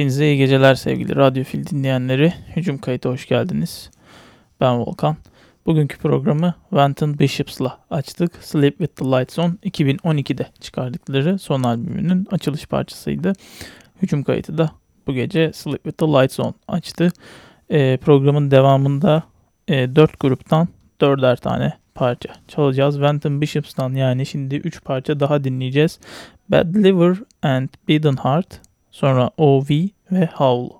Hepinize iyi geceler sevgili Radyofil dinleyenleri. Hücum kayıta hoş geldiniz. Ben Volkan. Bugünkü programı Venton Bishops'la açtık. Sleep With The Lights On 2012'de çıkardıkları son albümünün açılış parçasıydı. Hücum kayıtı da bu gece Sleep With The Lights On açtı. E, programın devamında e, 4 gruptan 4'er tane parça çalacağız. Venton Bishops'tan yani şimdi 3 parça daha dinleyeceğiz. Bad Liver and Beaten Heart, Sonra OV ve Howl.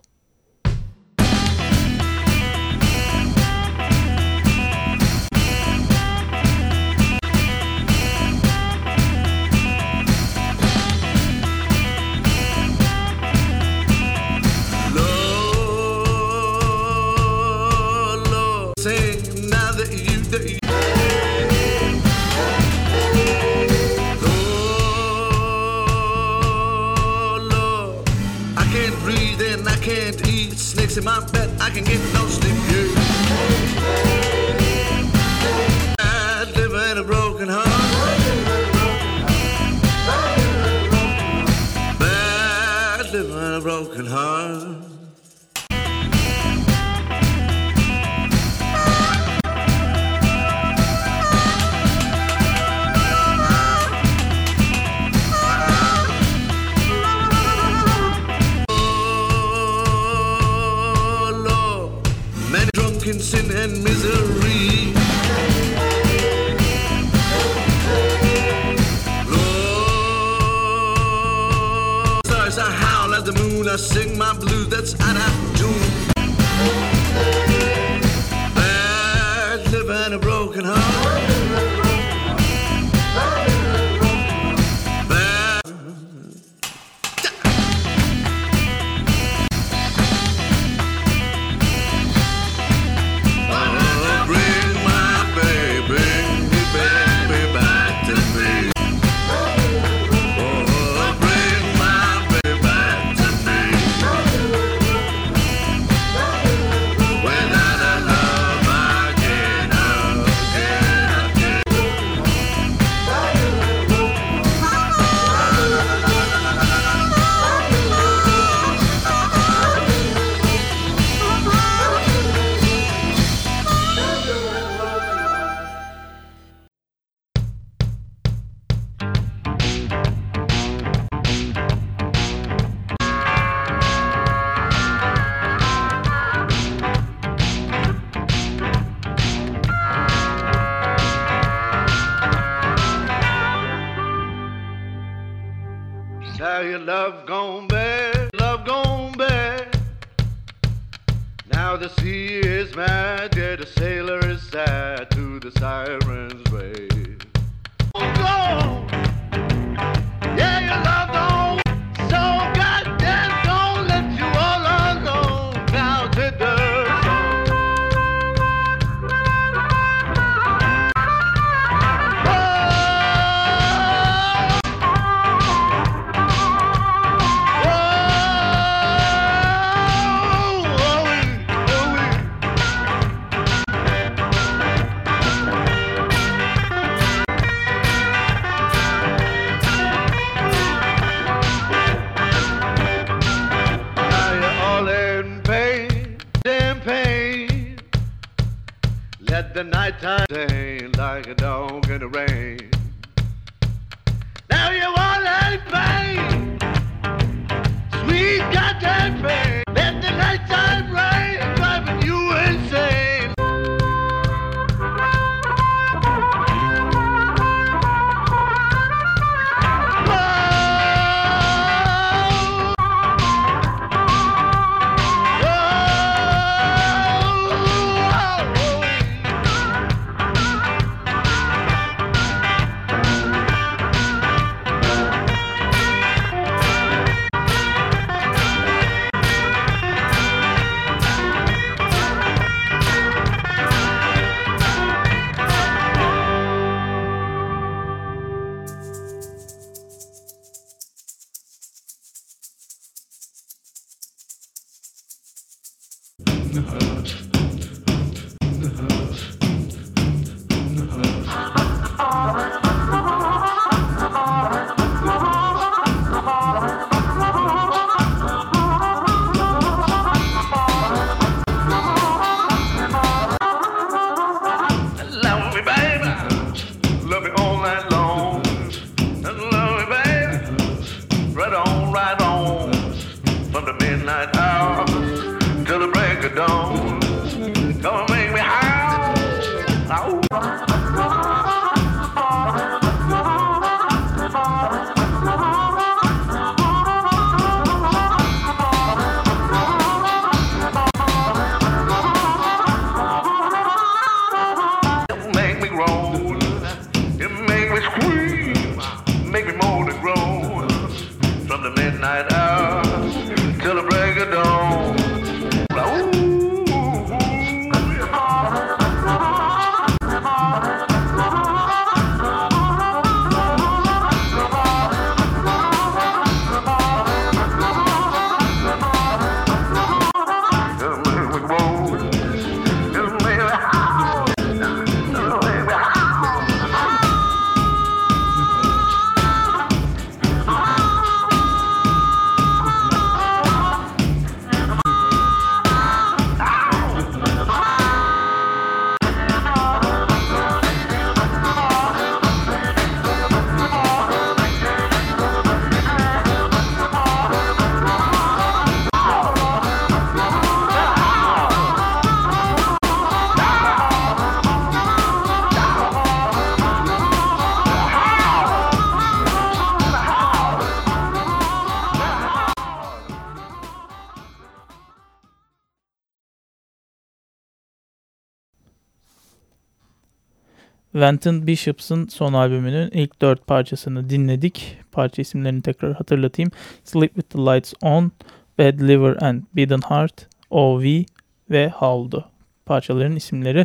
Venton Bishops'ın son albümünün ilk dört parçasını dinledik. Parça isimlerini tekrar hatırlatayım. Sleep With The Lights On, Bad Liver and Beaten Heart, OV ve Howl'du. Parçaların isimleri.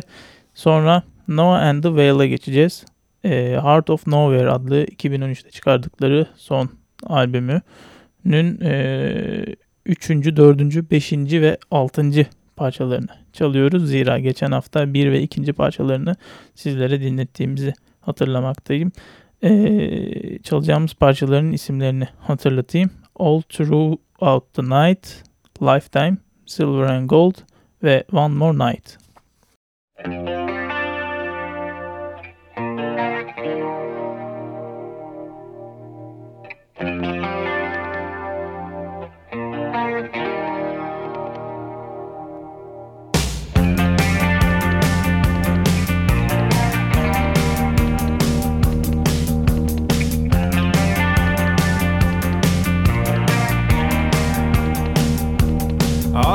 Sonra Noah and the Whale'a geçeceğiz. Ee, Heart of Nowhere adlı 2013'te çıkardıkları son albümünün e, 3. 4. 5. ve 6. parçalarını çalıyoruz. Zira geçen hafta 1 ve 2. parçalarını sizlere dinlettiğimizi hatırlamaktayım. Ee, çalacağımız parçaların isimlerini hatırlatayım. All Throughout the Night, Lifetime, Silver and Gold ve One More Night. All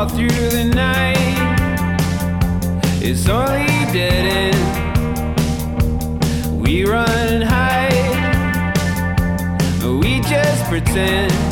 all through the night. It's only dead end. We run high, but we just pretend.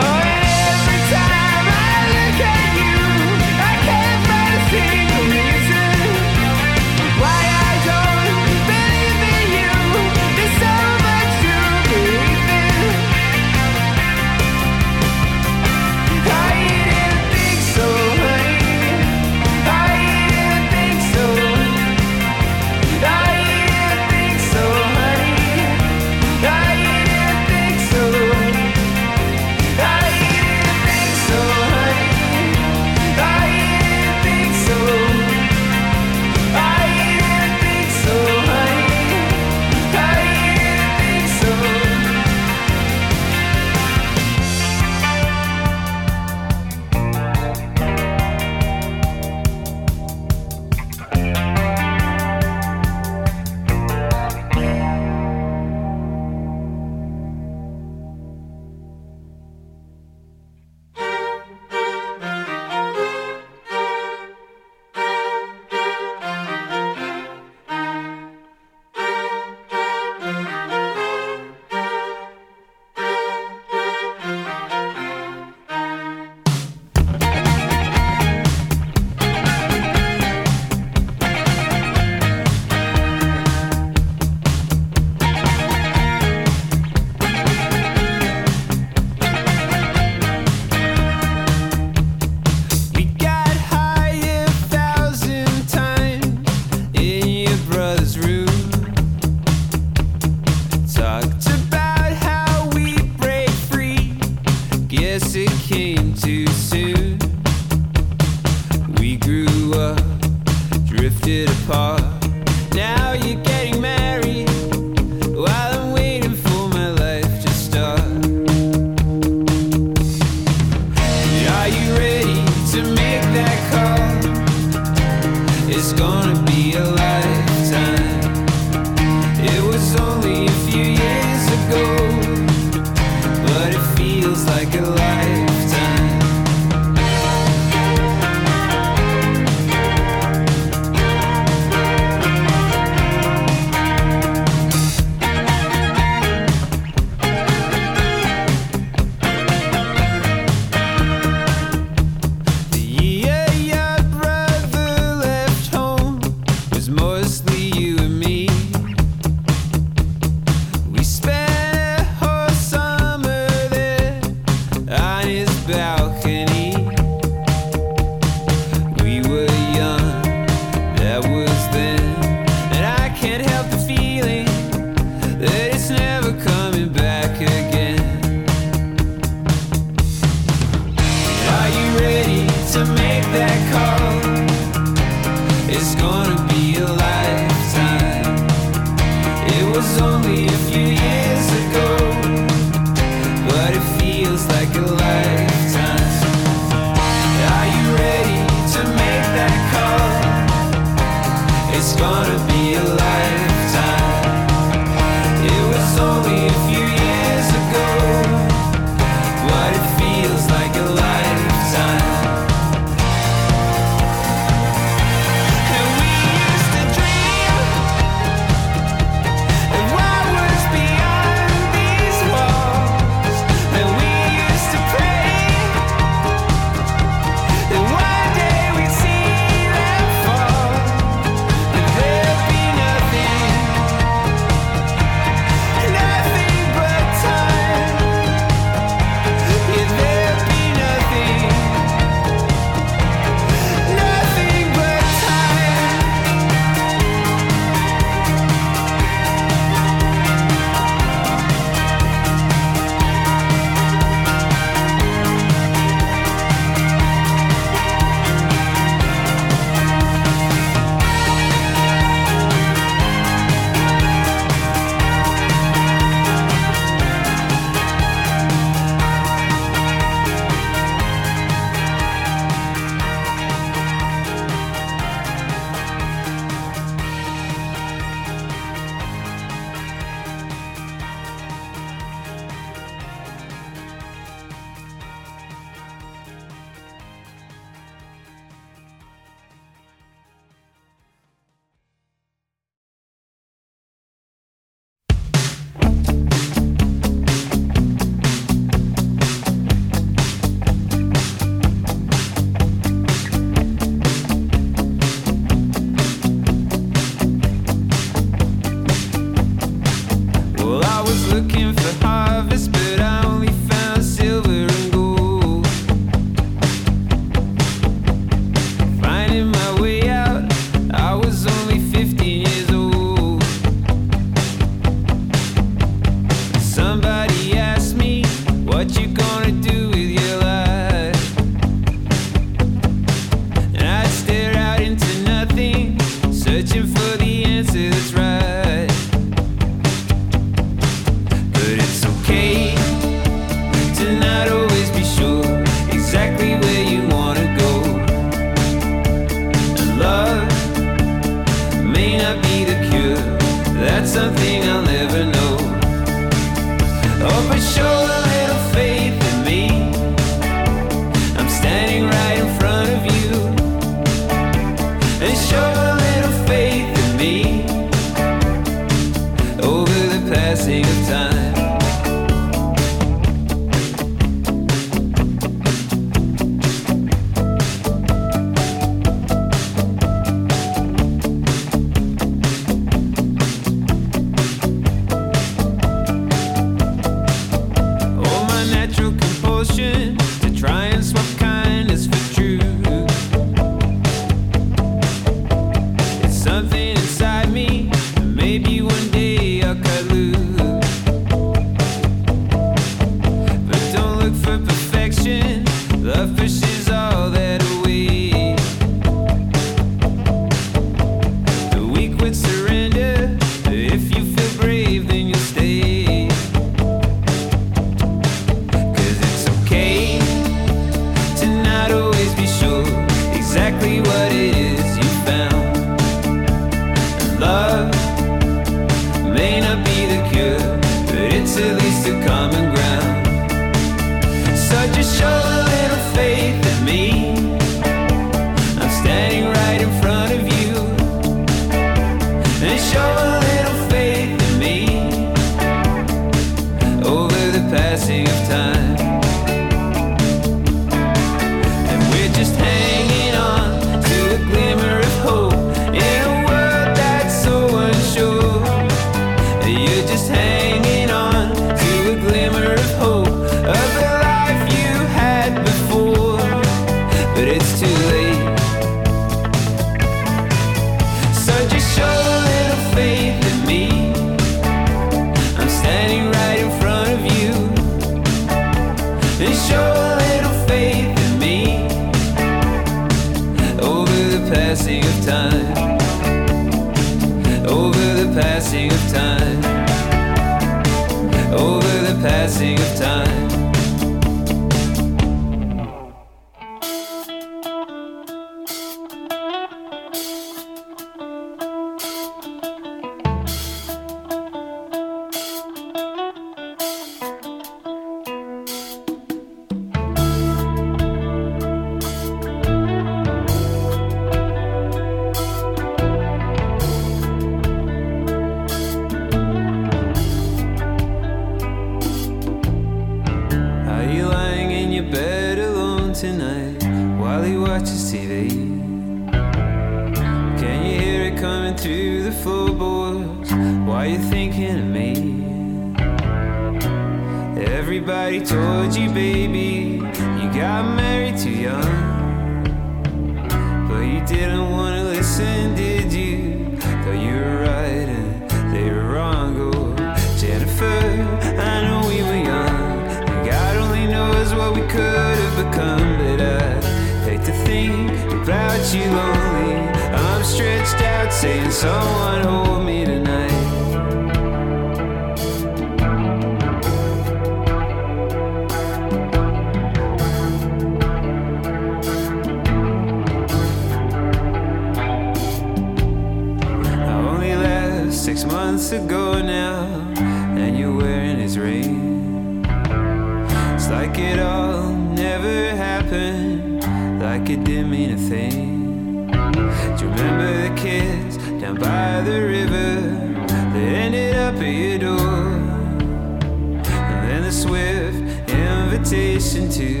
And then a swift invitation to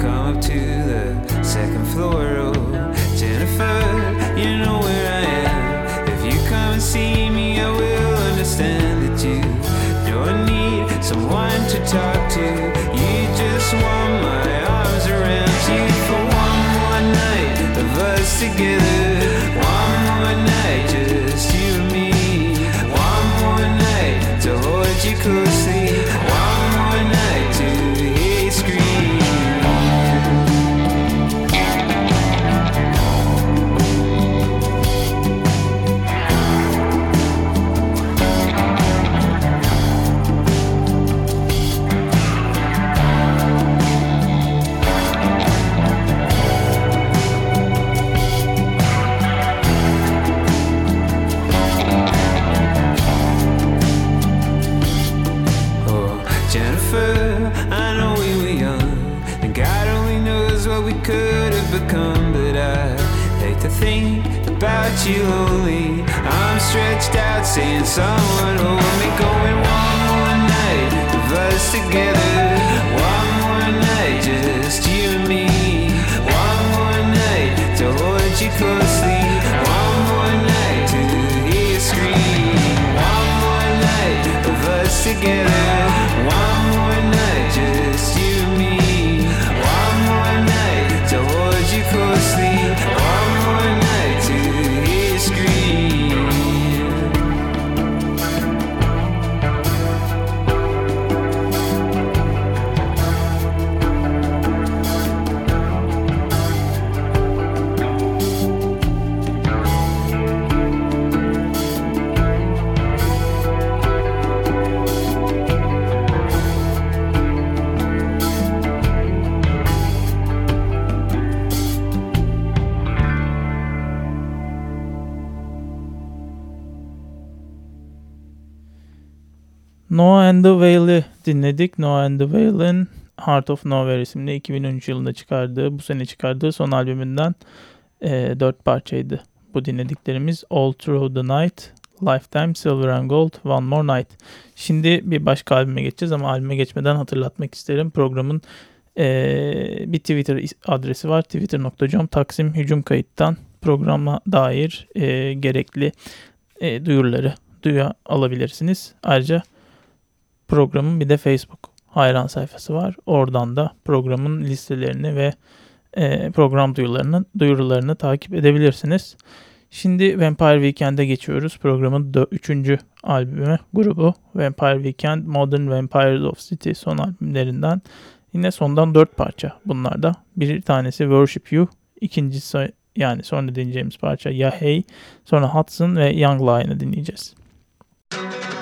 come up to the second floor. You only. I'm stretched out, saying someone hold me, going one more night of us together. One more night, just you and me. One more night to hold you closely. One more night to hear you scream. One more night of us together. Noah and the Whale'i dinledik. Noah and the Whale'in Heart of Nowhere isimli 2013 yılında çıkardığı, bu sene çıkardığı son albümünden e, dört parçaydı. Bu dinlediklerimiz All Through the Night, Lifetime, Silver and Gold, One More Night. Şimdi bir başka albüme geçeceğiz ama albüme geçmeden hatırlatmak isterim. Programın e, bir Twitter adresi var. Twitter.com Taksim Hücum Kayıttan programa dair e, gerekli e, duyuruları duya alabilirsiniz. Ayrıca programın bir de Facebook hayran sayfası var. Oradan da programın listelerini ve e, program duyurularını, duyurularını takip edebilirsiniz. Şimdi Vampire Weekend'e geçiyoruz. Programın 3. albümü grubu Vampire Weekend Modern Vampires of City son albümlerinden. Yine sondan 4 parça bunlar da. Bir tanesi Worship You, ikincisi yani sonra dinleyeceğimiz parça Ya Hey, sonra Hudson ve Young Lion'ı dinleyeceğiz. Only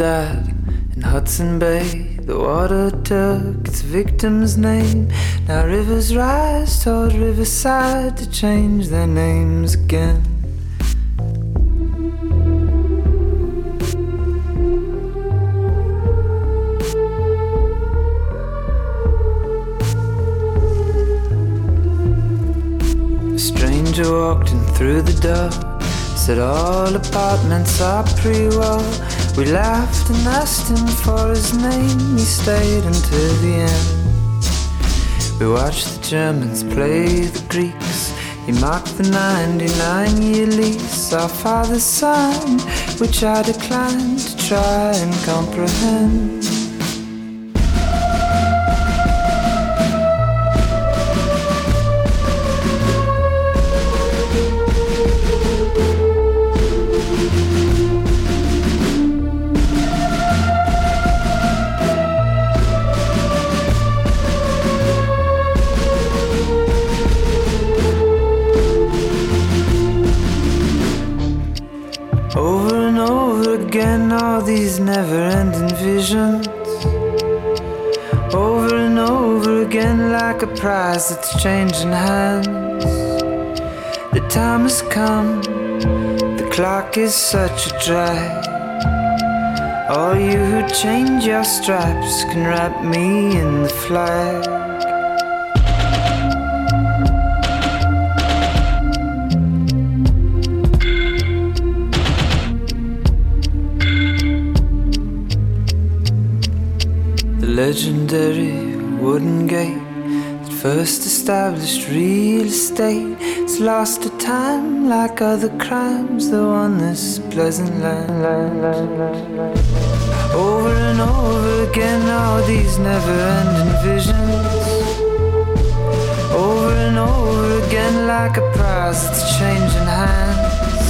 died in Hudson Bay. The water took its victim's name. Now rivers rise toward Riverside to change their names again. A stranger walked in through the door. Said all apartments are pre-war. We laughed and asked him for his name. He stayed until the end. We watched the Germans play the Greeks. He marked the 99 year lease our father signed, which I declined to try and comprehend. Like a prize that's changing hands. The time has come, the clock is such a drag. All you who change your stripes can wrap me in the flag. The legendary wooden gate first established real estate has lost to time like other crimes that won this pleasant land. Over and over again, all these never ending visions. Over and over again, like a prize that's changing hands.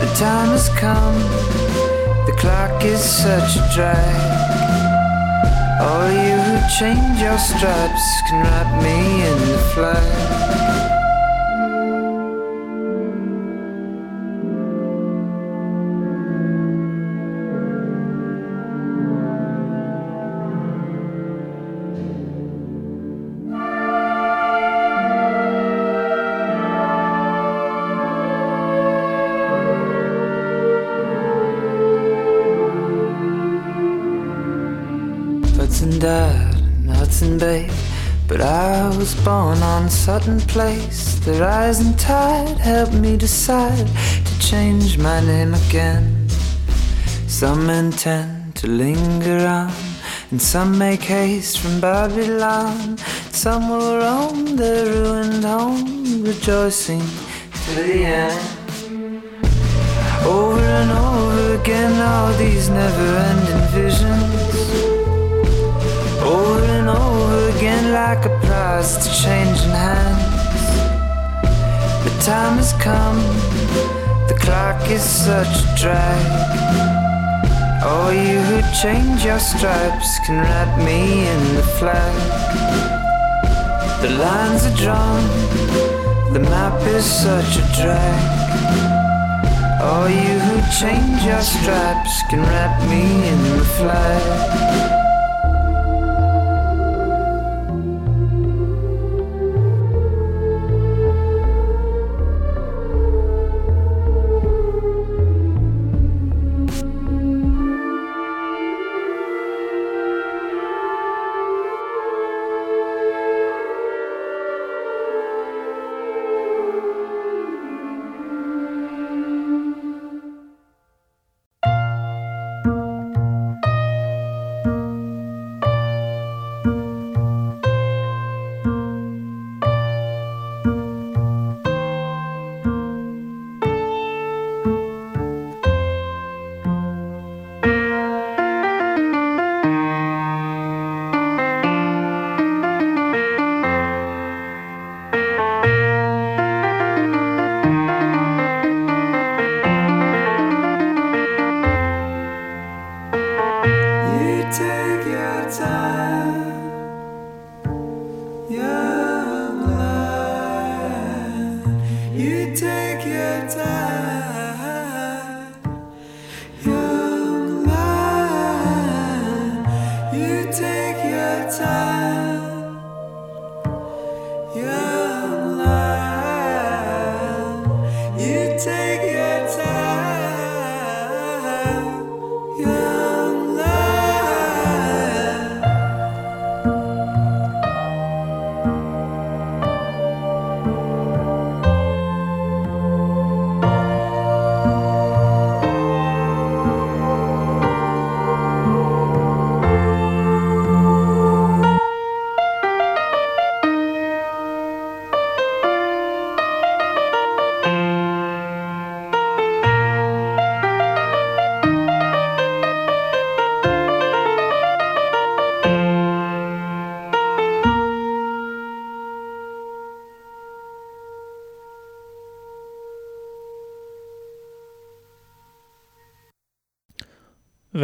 The time has come, the clock is such a drag. All you who change your stripes can wrap me in the flag. But I was born on Sutton Place. The rising tide helped me decide to change my name again. Some intend to linger on, and some make haste from Babylon. Some will roam their ruined home, rejoicing to the end. Over and over again, all these never ending visions. Over and over like a prize to changing hands. The time has come, the clock is such a drag. All you who change your stripes can wrap me in the flag. The lines are drawn, the map is such a drag. All you who change your stripes can wrap me in the flag.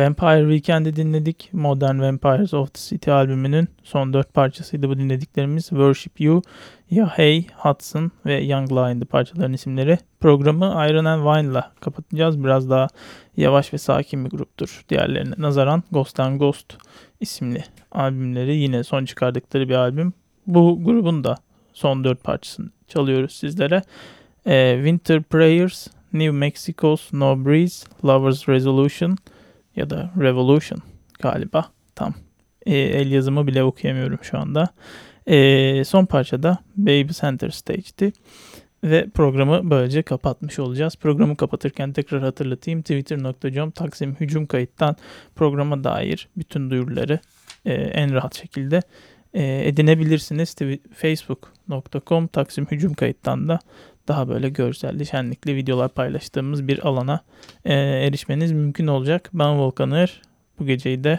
Vampire Weekend'i dinledik. Modern Vampires of the City albümünün son dört parçasıydı bu dinlediklerimiz. Worship You, Ya Hey, Hudson ve Young Lion'dı parçaların isimleri. Programı Iron and Wine'la kapatacağız. Biraz daha yavaş ve sakin bir gruptur. Diğerlerine nazaran Ghost and Ghost isimli albümleri yine son çıkardıkları bir albüm. Bu grubun da son dört parçasını çalıyoruz sizlere. Ee, Winter Prayers, New Mexico's No Breeze, Lover's Resolution ya da Revolution galiba tam. Ee, el yazımı bile okuyamıyorum şu anda. Ee, son parçada Baby Center Stage'ti. Ve programı böylece kapatmış olacağız. Programı kapatırken tekrar hatırlatayım. Twitter.com Taksim Hücum Kayıttan programa dair bütün duyuruları e, en rahat şekilde e, edinebilirsiniz. Facebook.com Taksim Hücum Kayıttan da daha böyle görselli, şenlikli videolar paylaştığımız bir alana e, erişmeniz mümkün olacak. Ben Volkan Ağır. Bu geceyi de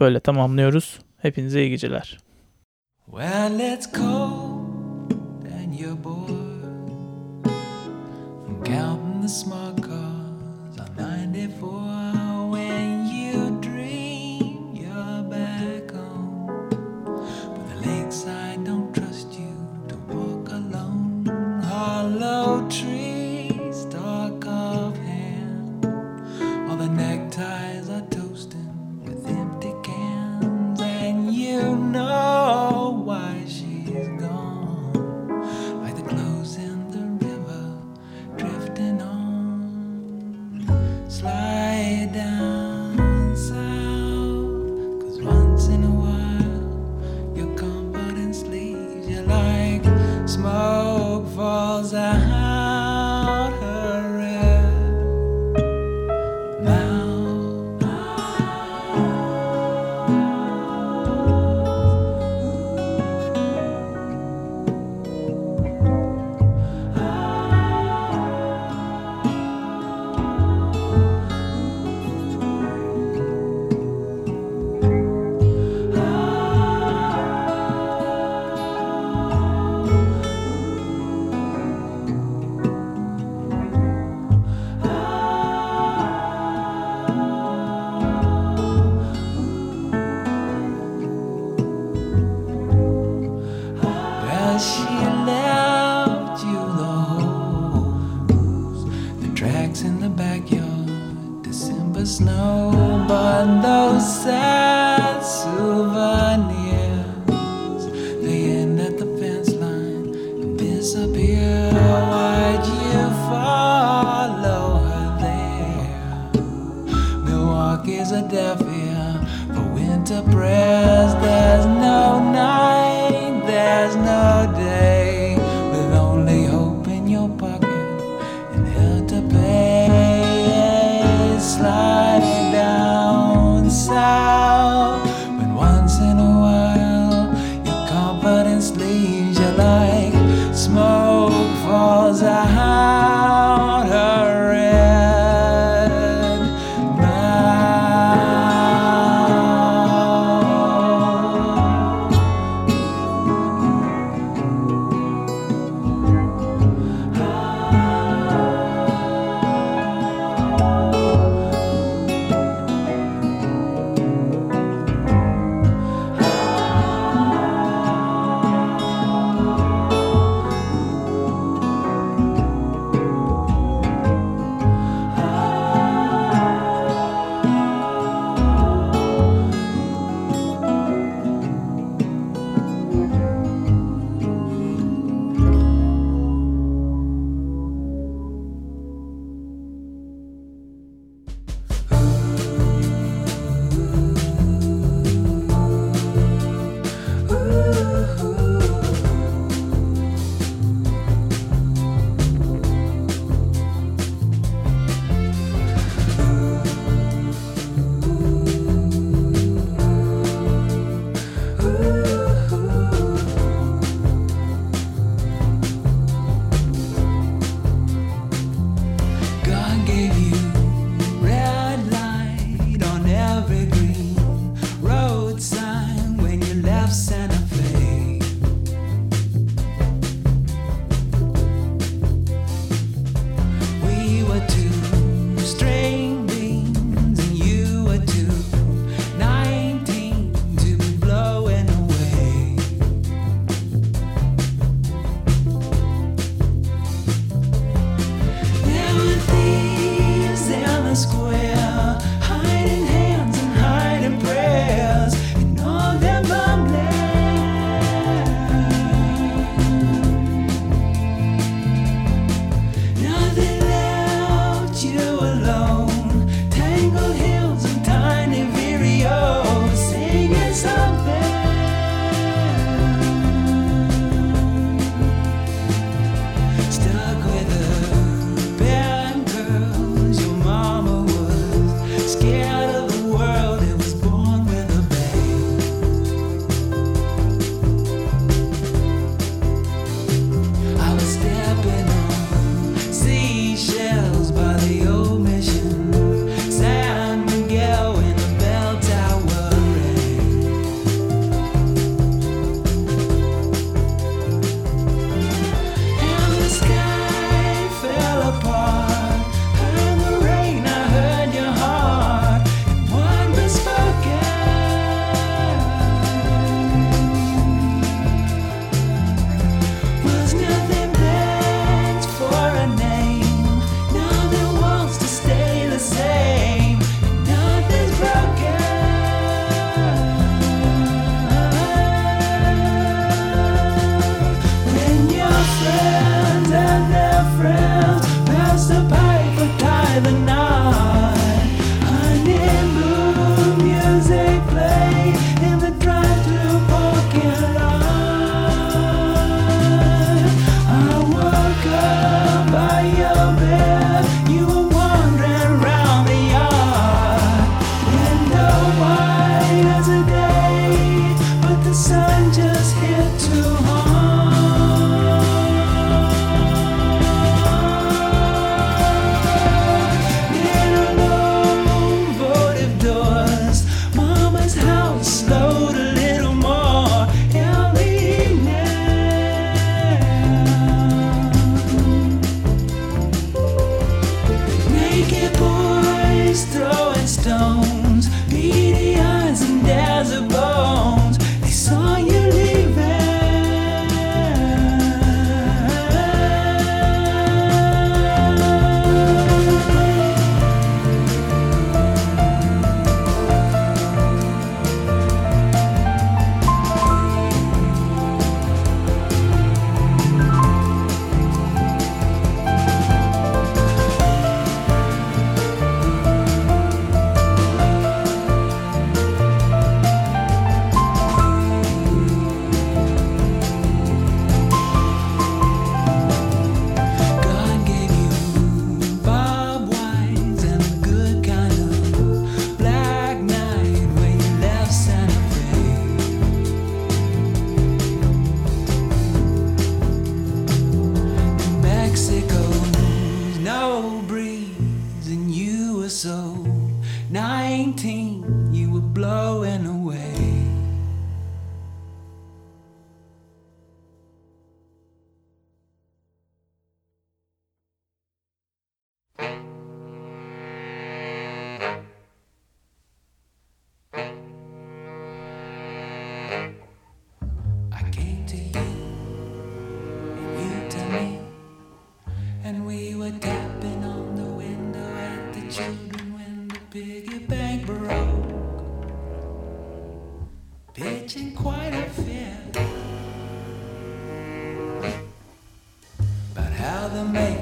böyle tamamlıyoruz. Hepinize iyi geceler. Well, it's cold and you're bored counting the smart cars on 94 So. children when the piggy bank broke, pitching quite a fit. About how the make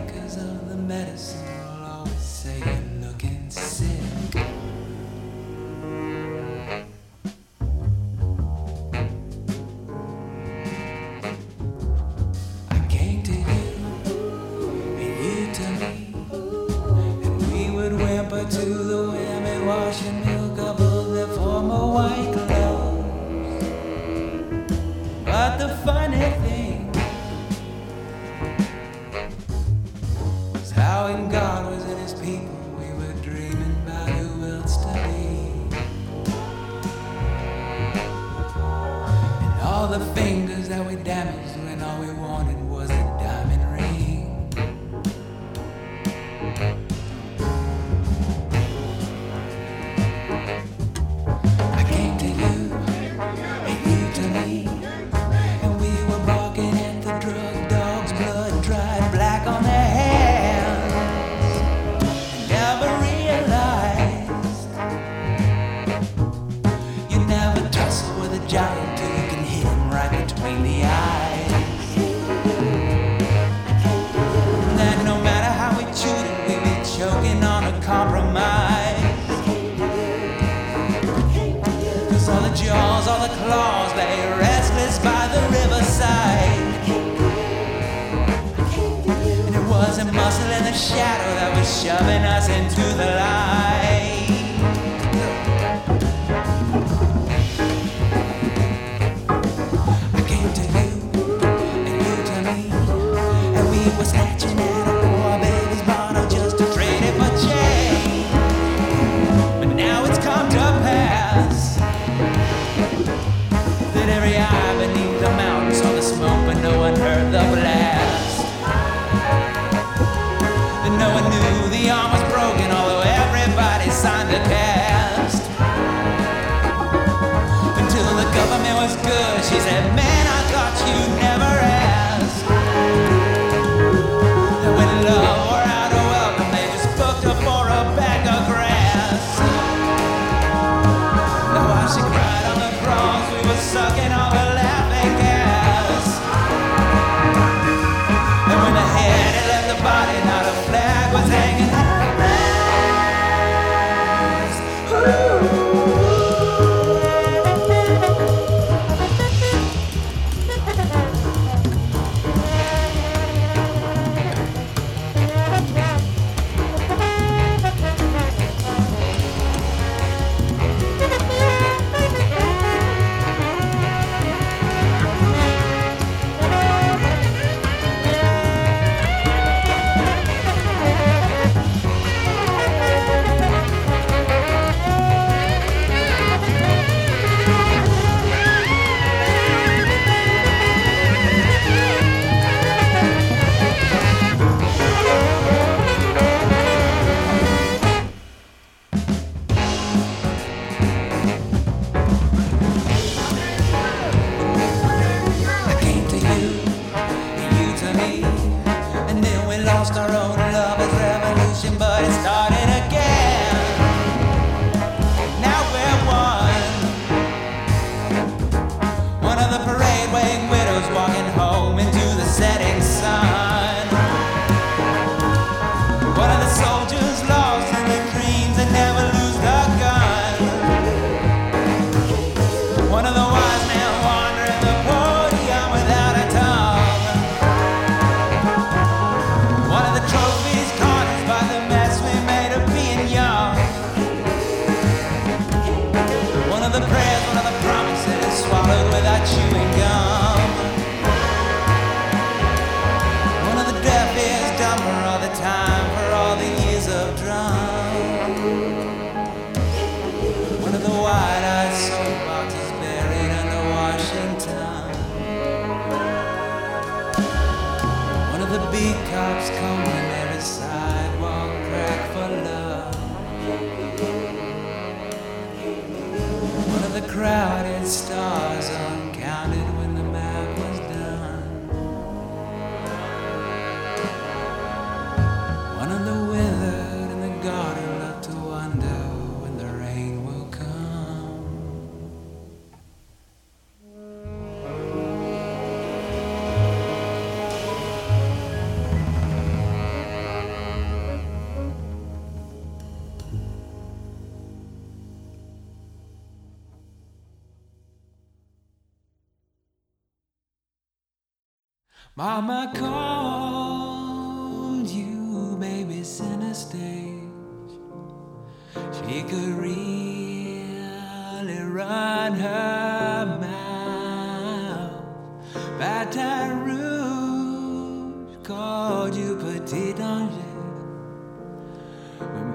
we was at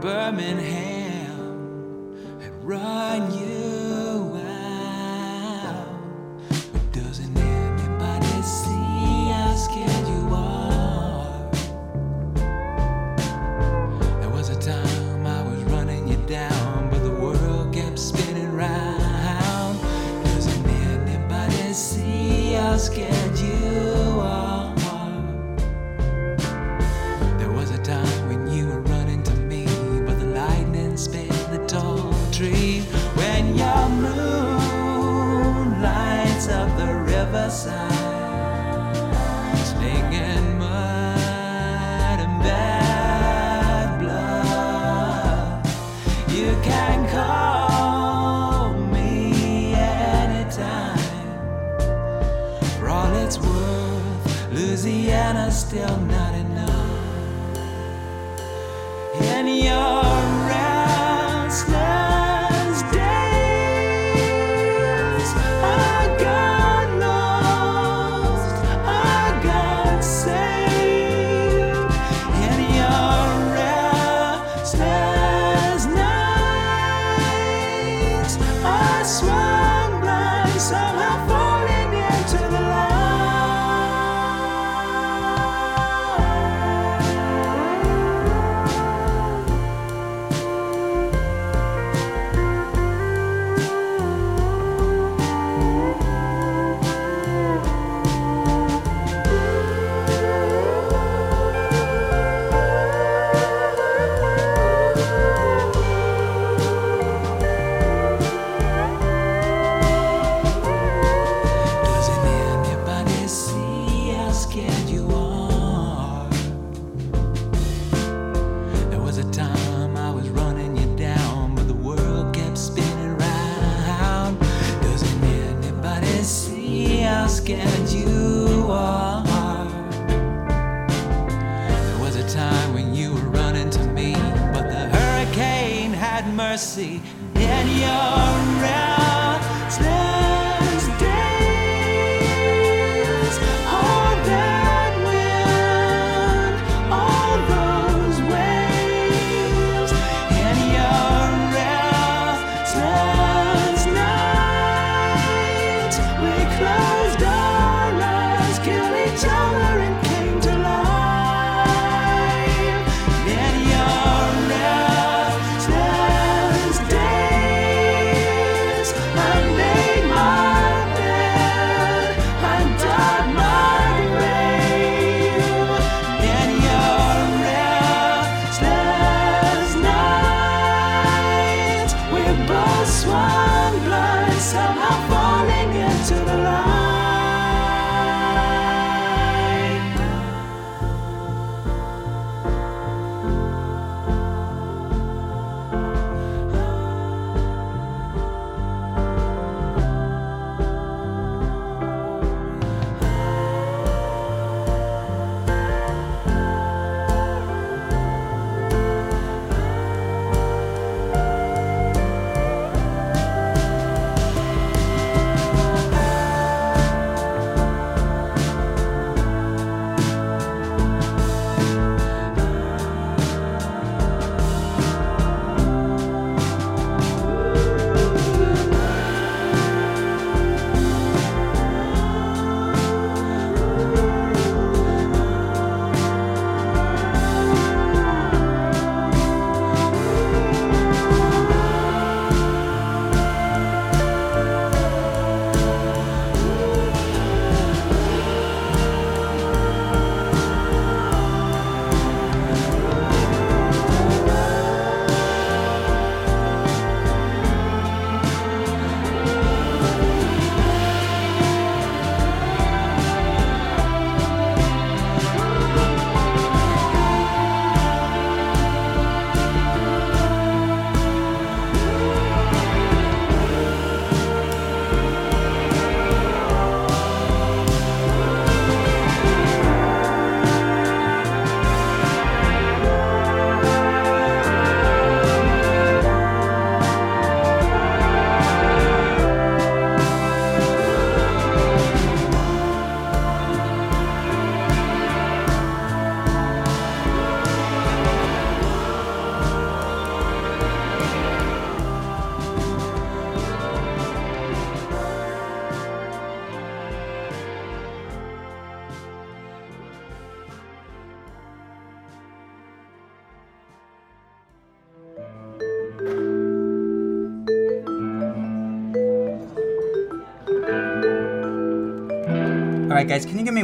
Birmingham had run you Still